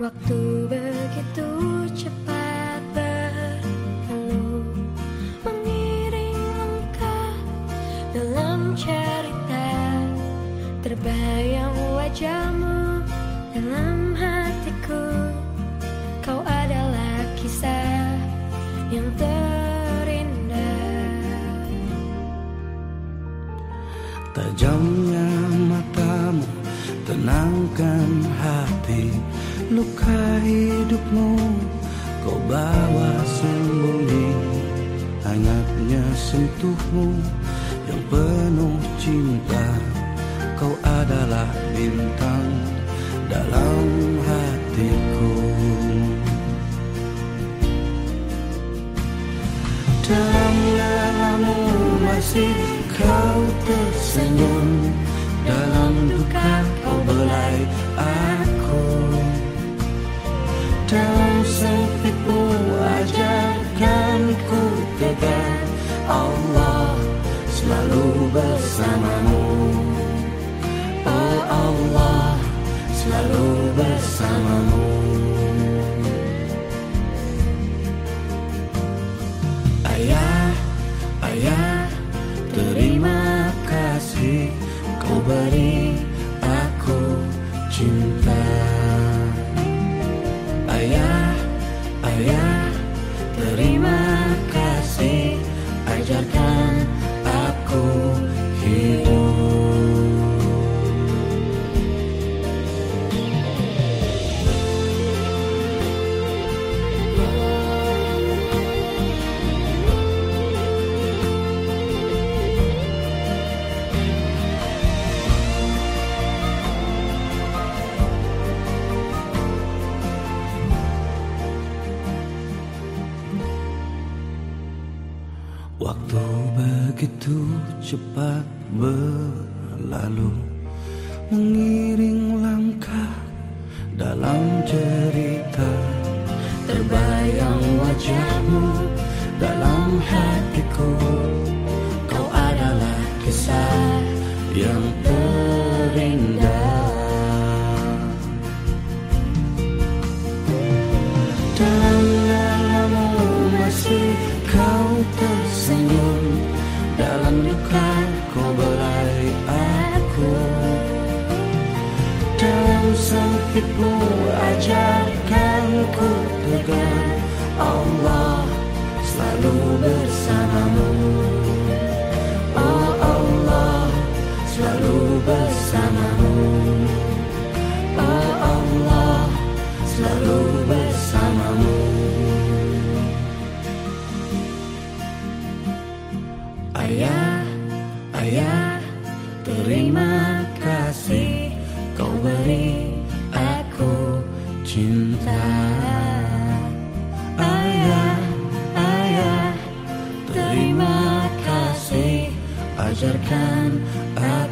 Waktu begitu cepat berlalu Mengiring langkah dalam cerita Terbayang wajahmu dalam hatiku. Kau adalah kisah yang terindah. Tajamnya matamu tenangkan hati Luka hidupmu kau bawa sembunyi. Hangatnya sentuhmu yang penuh cinta Kau adalah bintang dalam hatiku. Dalam lelamu masih kau tersenyum Dalam duka kau belai dalam sempitmu ajarkan ku tegar. Allah selalu bersamamu. Oh Allah selalu bersamamu. Ayah, ayah terima kasih. Kau beri aku cinta terima Waktu begitu cepat berlalu Mengiring langkah dalam cerita Terbayang wajahmu dalam hatiku kau belai aku. Dalam sempitmu ajarkan ajarkan aku